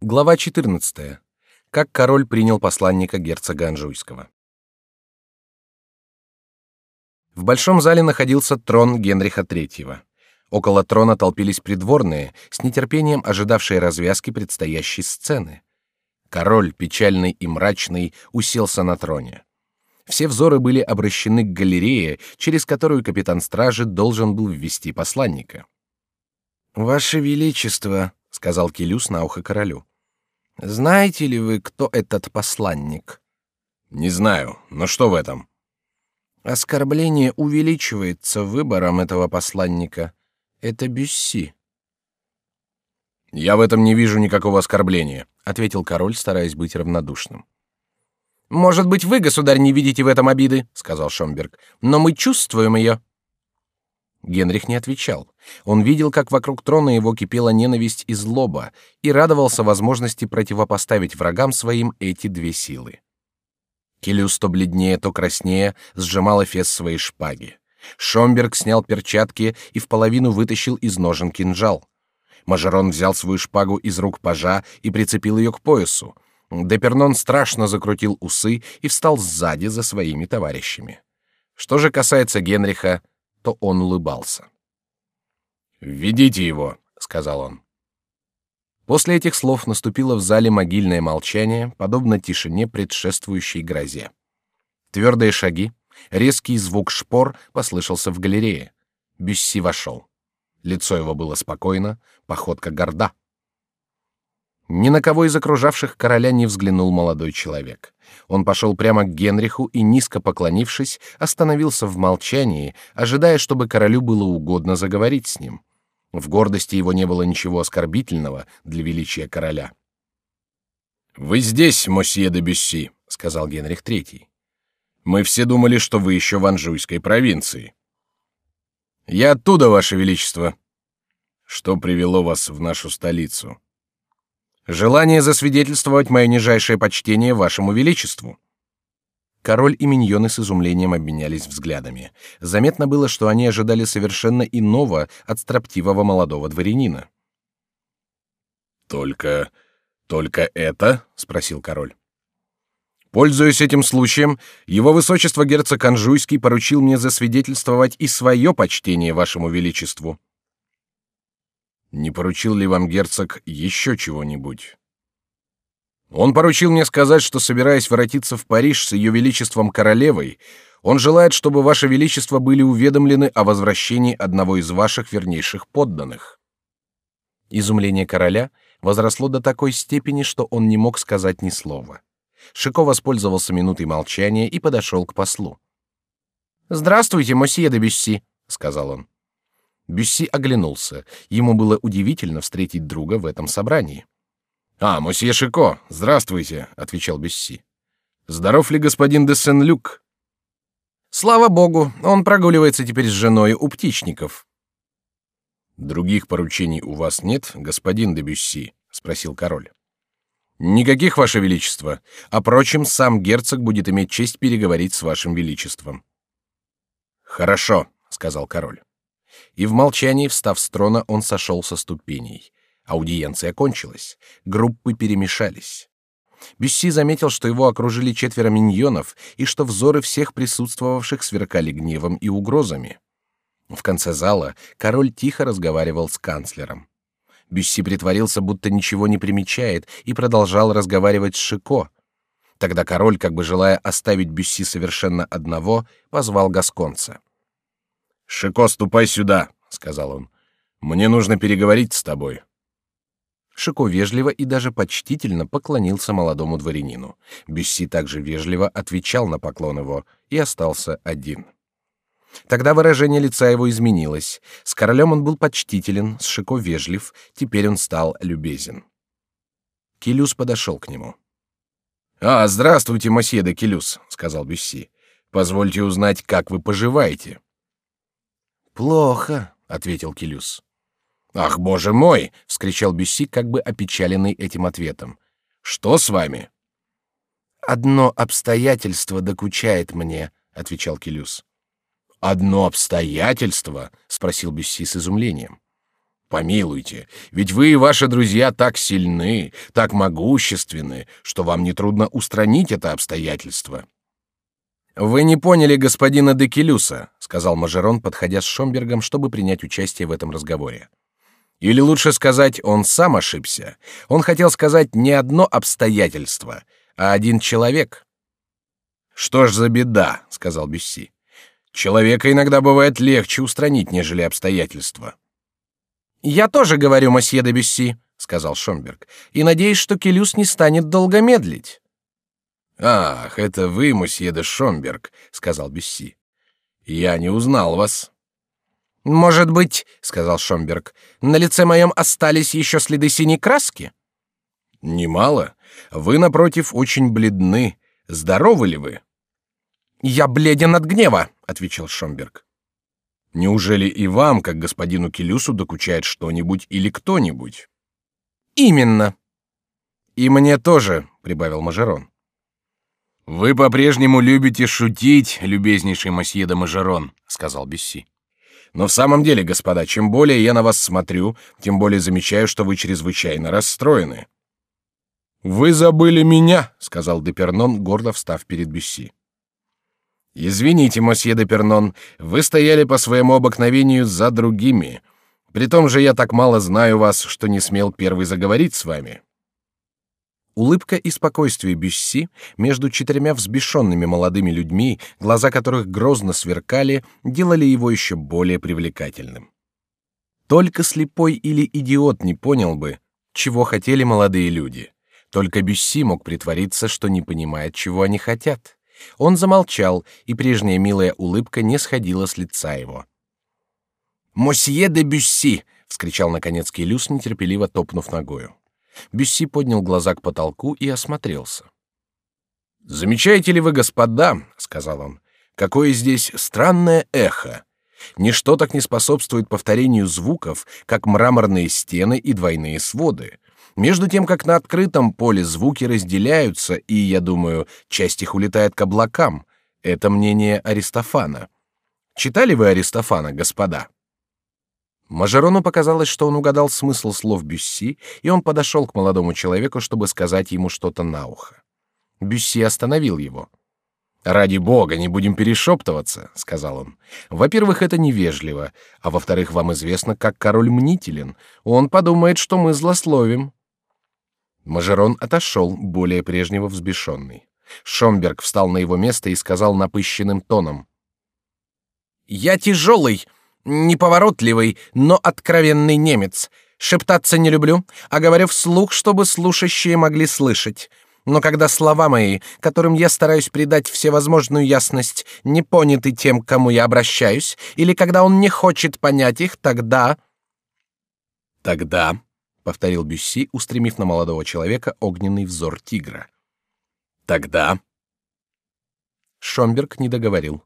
Глава 14. Как король принял посланника герцога Анжуйского. В большом зале находился трон Генриха III. Около трона толпились придворные, с нетерпением ожидавшие развязки предстоящей сцены. Король, печальный и мрачный, уселся на троне. Все взоры были обращены к галерее, через которую капитан стражи должен был ввести посланника. Ваше величество, сказал Келюс на ухо королю. Знаете ли вы, кто этот посланник? Не знаю, но что в этом? Оскорбление увеличивается выбором этого посланника. Это Бюсси. Я в этом не вижу никакого оскорбления, ответил король, стараясь быть равнодушным. Может быть, вы, государь, не видите в этом обиды, сказал Шомберг, но мы чувствуем ее. Генрих не отвечал. Он видел, как вокруг трона его кипела ненависть и злоба, и радовался возможности противопоставить врагам своим эти две силы. Келюс то бледнее, то краснее сжимал эфес своей шпаги. Шомберг снял перчатки и в половину вытащил из ножен кинжал. Мажерон взял свою шпагу из рук пажа и прицепил ее к поясу. Депернон страшно закрутил усы и встал сзади за своими товарищами. Что же касается Генриха, то он улыбался. «Введите его», — сказал он. После этих слов наступило в зале могильное молчание, подобно тишине, предшествующей грозе. Твердые шаги, резкий звук шпор послышался в галерее. Бюсси вошел. Лицо его было спокойно, походка горда. Ни на кого из окружавших короля не взглянул молодой человек. Он пошел прямо к Генриху и низко поклонившись, остановился в молчании, ожидая, чтобы королю было угодно заговорить с ним. В гордости его не было ничего оскорбительного для величия короля. Вы здесь, мосье де Бюсси, сказал Генрих III. Мы все думали, что вы еще в Анжуйской провинции. Я оттуда, ваше величество. Что привело вас в нашу столицу? Желание засвидетельствовать мое нижайшее почтение вашему величеству. Король и миньоны с изумлением обменялись взглядами. Заметно было, что они ожидали совершенно иного от строптивого молодого дворянина. Только, только это? – спросил король. Пользуясь этим случаем, его высочество герцог Анжуйский поручил мне засвидетельствовать и свое почтение вашему величеству. Не поручил ли вам герцог еще чего-нибудь? Он поручил мне сказать, что собираясь воротиться в Париж с ее величеством королевой, он желает, чтобы ваше величество были уведомлены о возвращении одного из ваших вернейших подданных. Изумление короля возросло до такой степени, что он не мог сказать ни слова. Шико воспользовался минутой молчания и подошел к послу. Здравствуйте, мосье де Бюсси, сказал он. Бюсси оглянулся. Ему было удивительно встретить друга в этом собрании. А, мосье Шико, здравствуйте, отвечал Бюсси. Здоров ли господин де Сен-Люк? Слава богу, он прогуливается теперь с женой у птичников. Других поручений у вас нет, господин де Бюсси? спросил король. Никаких, ваше величество. А прочим, сам герцог будет иметь честь переговорить с вашим величеством. Хорошо, сказал король и в молчании, встав с трона, он сошел со ступеней. Аудиенция кончилась, группы перемешались. Бюсси заметил, что его окружили четверо миньонов и что взоры всех присутствовавших сверкали гневом и угрозами. В конце зала король тихо разговаривал с канцлером. Бюсси притворился, будто ничего не примечает, и продолжал разговаривать с Шико. Тогда король, как бы желая оставить Бюсси совершенно одного, позвал гасконца. Шико, ступай сюда, сказал он. Мне нужно переговорить с тобой. Шико вежливо и даже почтительно поклонился молодому дворянину. Бюсси также вежливо отвечал на поклон его и остался один. Тогда выражение лица его изменилось. С королем он был почтителен, с Шико вежлив, теперь он стал любезен. Килюс подошел к нему. А, здравствуйте, мосье де Килюс, сказал Бюсси. Позвольте узнать, как вы поживаете. Плохо, ответил Килюс. Ах, боже мой! вскричал Бюсси, как бы опечаленный этим ответом. Что с вами? Одно обстоятельство докучает мне, отвечал Килюс. Одно обстоятельство? спросил Бюсси с изумлением. Помилуйте, ведь вы и ваши друзья так сильны, так могущественны, что вам нетрудно устранить это обстоятельство. Вы не поняли господина Декелюса, сказал Мажерон, подходя с Шомбергом, чтобы принять участие в этом разговоре. Или лучше сказать, он сам ошибся. Он хотел сказать не одно обстоятельство, а один человек. Что ж за беда, сказал Бюсси. Человека иногда бывает легче устранить, нежели обстоятельства. Я тоже говорю, месье де Бюсси, сказал Шомберг, и надеюсь, что Келюс не станет долго медлить. Ах, это вы, месье де Шомберг, сказал Бюсси. Я не узнал вас. Может быть, сказал Шомберг, на лице моем остались еще следы синей краски? Немало. Вы напротив очень бледны. Здоровы ли вы? Я бледен от гнева, отвечал Шомберг. Неужели и вам, как господину Келюсу, докучает что-нибудь или кто-нибудь? Именно. И мне тоже, прибавил Мажерон. Вы по-прежнему любите шутить, любезнейший мосье де Мажерон, сказал Бесси. Но в самом деле, господа, чем более я на вас смотрю, тем более замечаю, что вы чрезвычайно расстроены. Вы забыли меня, сказал Депернон, гордо встав перед Бесси. Извините, мосье де Пернон, вы стояли по своему обыкновению за другими. При том же я так мало знаю вас, что не смел первый заговорить с вами. Улыбка и спокойствие Бюсси между четырьмя взбешенными молодыми людьми, глаза которых грозно сверкали, делали его еще более привлекательным. Только слепой или идиот не понял бы, чего хотели молодые люди. Только Бюсси мог притвориться, что не понимает, чего они хотят. Он замолчал, и прежняя милая улыбка не сходила с лица его. «Мосье де Бюсси!» — вскричал наконец Келюс, нетерпеливо топнув ногою. Бюсси поднял глаза к потолку и осмотрелся. «Замечаете ли вы, господа, — сказал он, — какое здесь странное эхо? Ничто так не способствует повторению звуков, как мраморные стены и двойные своды. Между тем, как на открытом поле звуки разделяются, и, я думаю, часть их улетает к облакам. Это мнение Аристофана. Читали вы Аристофана, господа? Мажерону показалось, что он угадал смысл слов Бюсси, и он подошел к молодому человеку, чтобы сказать ему что-то на ухо. Бюсси остановил его. «Ради бога, не будем перешептываться», — сказал он. «Во-первых, это невежливо, а во-вторых, вам известно, как король мнителен. Он подумает, что мы злословим». Мажерон отошел, более прежнего взбешенный. Шомберг встал на его место и сказал напыщенным тоном: "Я тяжелый, неповоротливый, но откровенный немец. Шептаться не люблю, а говорю вслух, чтобы слушающие могли слышать. Но когда слова мои, которым я стараюсь придать всевозможную ясность, не поняты тем, к кому я обращаюсь, или когда он не хочет понять их, тогда тогда повторил Бюсси, устремив на молодого человека огненный взор тигра. Тогда Шомберг не договорил.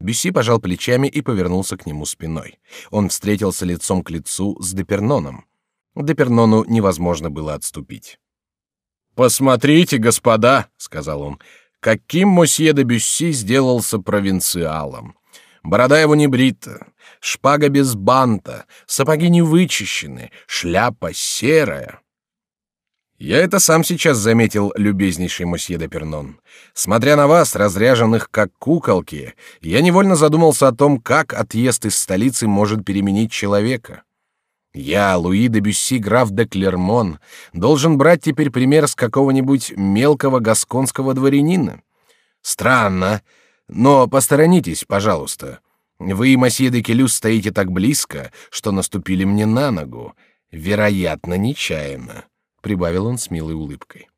Бюсси пожал плечами и повернулся к нему спиной. Он встретился лицом к лицу с Деперноном. Депернону невозможно было отступить. Посмотрите, господа, сказал он, каким мосье де Бюсси сделался провинциалом. Борода его не брита, шпага без банта, сапоги не вычищены, шляпа серая. Я это сам сейчас заметил, любезнейший мосье де Пернон. Смотря на вас, разряженных как куколки, я невольно задумался о том, как отъезд из столицы может переменить человека. Я, Луи де Бюсси, граф де Клермон, должен брать теперь пример с какого-нибудь мелкого гасконского дворянина. Странно, но посторонитесь, пожалуйста. Вы, месье де Келюс, стоите так близко, что наступили мне на ногу. Вероятно, нечаянно», — прибавил он с милой улыбкой.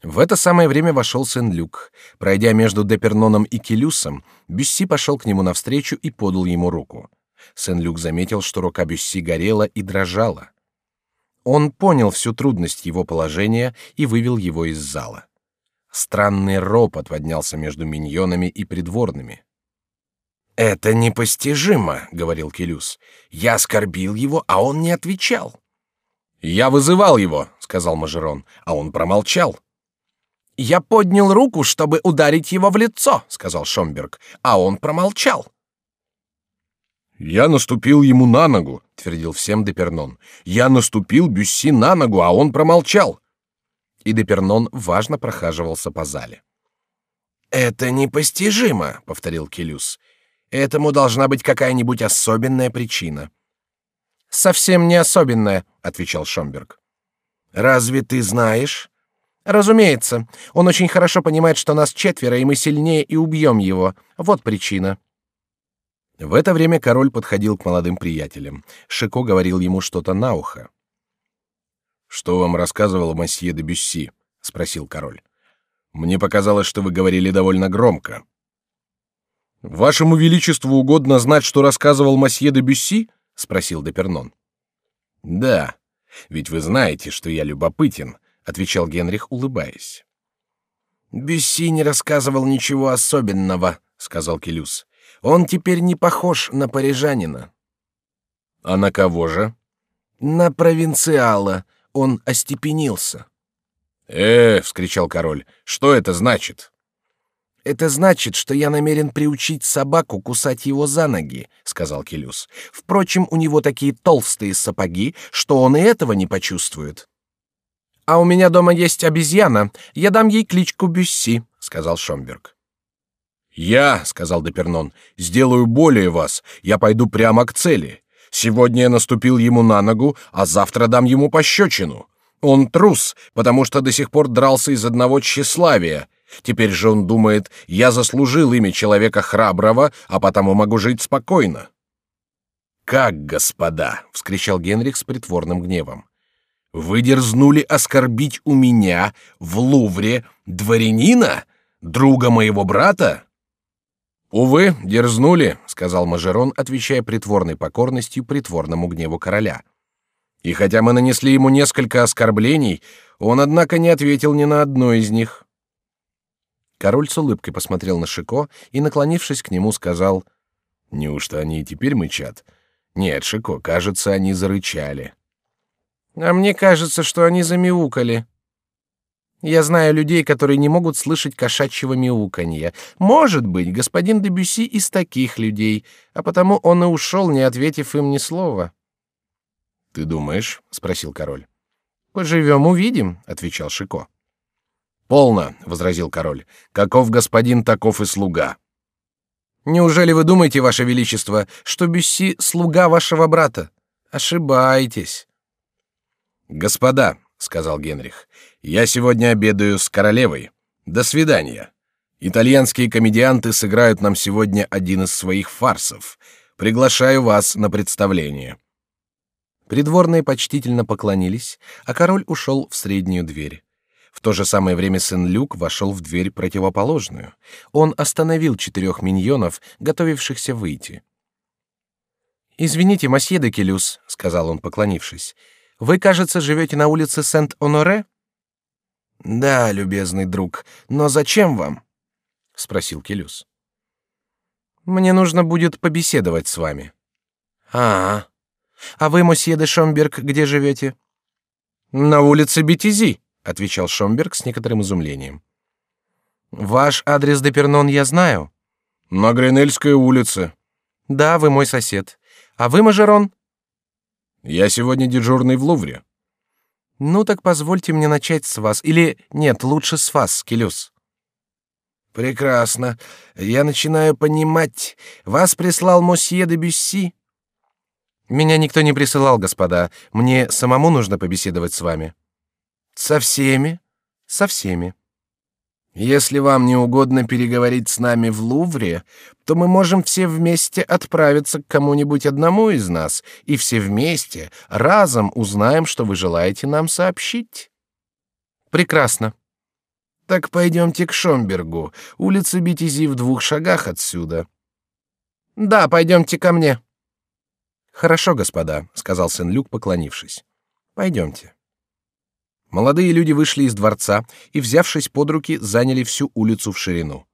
В это самое время вошел Сен-Люк. Пройдя между Деперноном и Келюсом, Бюсси пошел к нему навстречу и подал ему руку. Сен-Люк заметил, что рука Бюсси горела и дрожала. Он понял всю трудность его положения и вывел его из зала. Странный ропот поднялся между миньонами и придворными. Это непостижимо, говорил Келюс. Я оскорбил его, а он не отвечал. Я вызывал его, сказал Мажерон, а он промолчал. Я поднял руку, чтобы ударить его в лицо, сказал Шомберг, а он промолчал. Я наступил ему на ногу, твердил всем Депернон. Я наступил Бюсси на ногу, а он промолчал. И Депернон важно прохаживался по зале. Это непостижимо, повторил Келюс. Этому должна быть какая-нибудь особенная причина. Совсем не особенная, отвечал Шомберг. Разве ты знаешь? Разумеется, он очень хорошо понимает, что нас четверо, и мы сильнее и убьем его. Вот причина. В это время король подходил к молодым приятелям. Шико говорил ему что-то на ухо. Что вам рассказывал месье де Бюсси? – спросил король. Мне показалось, что вы говорили довольно громко. Вашему величеству угодно знать, что рассказывал месье де Бюсси? – спросил Депернон. Да, ведь вы знаете, что я любопытен, отвечал Генрих, улыбаясь. Бюсси не рассказывал ничего особенного, сказал Келюс. Он теперь не похож на парижанина. А на кого же? На провинциала. Он остепенился. Э, вскричал король. Что это значит? Это значит, что я намерен приучить собаку кусать его за ноги, сказал Келюс. Впрочем, у него такие толстые сапоги, что он и этого не почувствует. А у меня дома есть обезьяна. Я дам ей кличку Бюсси, сказал Шомберг. Я, сказал Депернон, сделаю более вас. Я пойду прямо к цели. Сегодня я наступил ему на ногу, а завтра дам ему пощечину. Он трус, потому что до сих пор дрался из одного тщеславия. Теперь же он думает, я заслужил имя человека храброго, а потому могу жить спокойно. Как, господа, вскричал Генрих с притворным гневом. Вы дерзнули оскорбить у меня в Лувре дворянина, друга моего брата? Увы, дерзнули, сказал Мажерон, отвечая притворной покорностью притворному гневу короля. И хотя мы нанесли ему несколько оскорблений, он однако не ответил ни на одно из них. Король с улыбкой посмотрел на Шико и, наклонившись к нему, сказал: "Неужто они и теперь мычат? Нет, Шико, кажется, они зарычали. А мне кажется, что они замяукали. Я знаю людей, которые не могут слышать кошачьего мяуканья. Может быть, господин Дебюси из таких людей, а потому он и ушел, не ответив им ни слова. Ты думаешь? – спросил король. Поживем, увидим, отвечал Шико. Полно, возразил король. Каков господин, таков и слуга. Неужели вы думаете, ваше величество, что Бюсси слуга вашего брата? Ошибаетесь. Господа, сказал Генрих, я сегодня обедаю с королевой. До свидания. Итальянские комедианты сыграют нам сегодня один из своих фарсов. Приглашаю вас на представление. Придворные почтительно поклонились, а король ушел в среднюю дверь. В то же самое время сын Люк вошел в дверь противоположную. Он остановил четырех миньонов, готовившихся выйти. Извините, масье де Келюс, сказал он, поклонившись. Вы, кажется, живете на улице Сент-Оноре? Да, любезный друг. Но зачем вам? спросил Келюс. Мне нужно будет побеседовать с вами. А, -а. а вы, мосье де Шомберг, где живете? На улице Бетизи отвечал Шомберг с некоторым изумлением. Ваш адрес де Пернон я знаю. На Гренельской улице. Да, вы мой сосед. А вы Мажерон? Я сегодня дежурный в Лувре. Ну так позвольте мне начать с вас, или нет, лучше с вас, Келюс. Прекрасно. Я начинаю понимать. Вас прислал мосье де Бюсси. Меня никто не присылал, господа. Мне самому нужно побеседовать с вами. Со всеми? Со всеми. Если вам не угодно переговорить с нами в Лувре, то мы можем все вместе отправиться к кому-нибудь одному из нас, и все вместе разом узнаем, что вы желаете нам сообщить. Прекрасно. Так пойдемте к Шомбергу. Улица Битизи в двух шагах отсюда. Да, пойдемте ко мне. Хорошо, господа, сказал Сен-Люк, поклонившись. Пойдемте. Молодые люди вышли из дворца и, взявшись под руки, заняли всю улицу в ширину.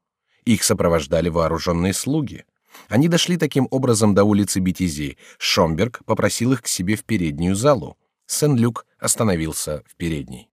Их сопровождали вооруженные слуги. Они дошли таким образом до улицы Битизи. Шомберг попросил их к себе в переднюю залу. Сен-Люк остановился в передней.